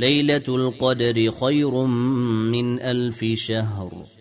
ليلة القدر خير من ألف شهر.